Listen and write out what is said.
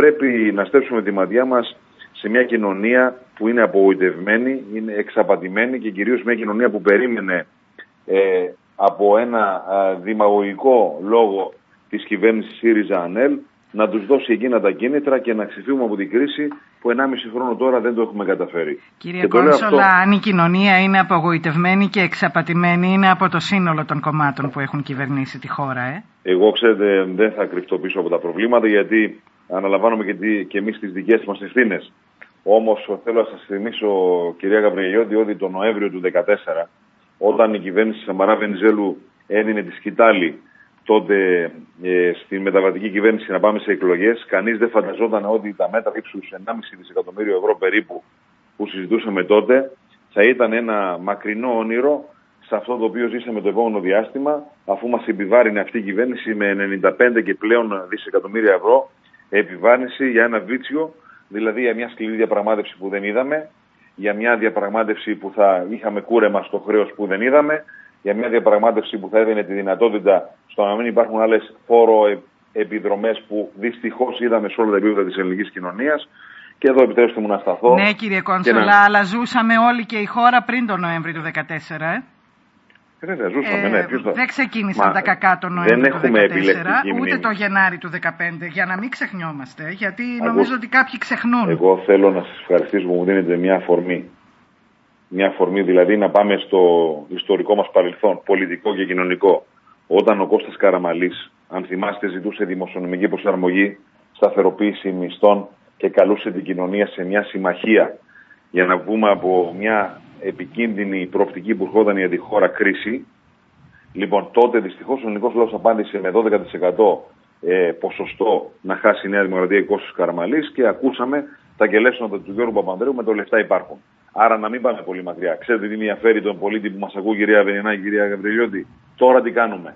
πρέπει να στέψουμε τη ματιά μας σε μια κοινωνία που είναι απογοητευμένη, είναι εξαπατημένη και κυρίως μια κοινωνία που περίμενε ε, από ένα δημαγωγικό λόγο της κυβέρνησης ΣΥΡΙΖΑ-ΑΝΕΛ να τους δώσει εκείνα τα κίνητρα και να ξεφύγουμε από την κρίση που 1,5 χρόνο τώρα δεν το έχουμε καταφέρει. Κύριε Κόνσολα, αν η κοινωνία είναι απογοητευμένη και εξαπατημένη είναι από το σύνολο των κομμάτων που έχουν κυβερνήσει τη χώρα, ε; Εγώ, ξέρετε, δεν θα κρυφτώ πίσω από τα προβλήματα γιατί αναλαμβάνουμε και, και εμείς τις δικές μας ευθύνες. Όμως θέλω να σας θυμίσω, κυρία Γαβριλιώτη, ότι το Νοέμβριο του 2014, όταν η κυβέρνηση Σαμαρά Βενιζέλου έδινε τη σκητάλη τότε ε, στη μεταβατική κυβέρνηση να πάμε σε εκλογές, κανείς δεν φανταζόταν ότι τα μέτρα ύψους 1,5 δισεκατομμύριο ευρώ περίπου που συζητούσαμε τότε θα ήταν ένα μακρινό όνειρο σε αυτό το οποίο ζήσαμε το επόμενο διάστημα, αφού μας επιβάρυνε αυτή η κυβέρνηση με 95 και πλέον δισεκατομμύρια ευρώ επιβάρυνση για ένα βίτσιο, δηλαδή για μια σκληρή διαπραγμάτευση που δεν είδαμε, για μια διαπραγμάτευση που θα είχαμε κούρεμα στο χρέος που δεν είδαμε, για μια διαπραγμάτευση που θα έδινε τη δυνατότητα στο να μην υπάρχουν άλλες φόρο επιδρομές που δυστυχώς είδαμε σε όλα τα επίπεδα της ελληνικής κοινωνίας. Και εδώ επιτρέψτε μου να σταθώ. Ναι, κύριε Κόνσολα, να... αλλά ζούσαμε όλοι και η χώρα πριν τον Νοέμβρη του 2014. Ε. Βέβαια, ζούσαμε, ναι. Ε, δεν ξεκίνησαν Μα, τα κακά τον Νοέμβρη του 2014, ούτε το Γενάρη του 2015, για να μην ξεχνιόμαστε, γιατί νομίζω ότι κάποιοι ξεχνούν. Εγώ θέλω να σας ευχαριστήσω που μου δίνετε μια αφορμή μια αφορμή δηλαδή να πάμε στο ιστορικό μας παρελθόν, πολιτικό και κοινωνικό. Όταν ο Κώστας Καραμαλής, αν θυμάστε, ζητούσε δημοσιονομική προσαρμογή, σταθεροποίηση μισθών και καλούσε την κοινωνία σε μια συμμαχία για να βγούμε από μια επικίνδυνη προοπτική που ερχόταν για τη χώρα κρίση. Λοιπόν, τότε δυστυχώς ο ελληνικός λαός απάντησε με 12% ε, ποσοστό να χάσει η Νέα Δημοκρατία η Κώστας Καραμαλής και ακούσαμε τα κελέσματα του Γιώργου Παπανδρέου με το λεφτά υπάρχουν. Άρα να μην πάμε πολύ μακριά. Ξέρετε τι ενδιαφέρει τον πολίτη που μας ακούει κυρία Βενινά και κυρία Γαβριλιώτη; Τώρα τι κάνουμε;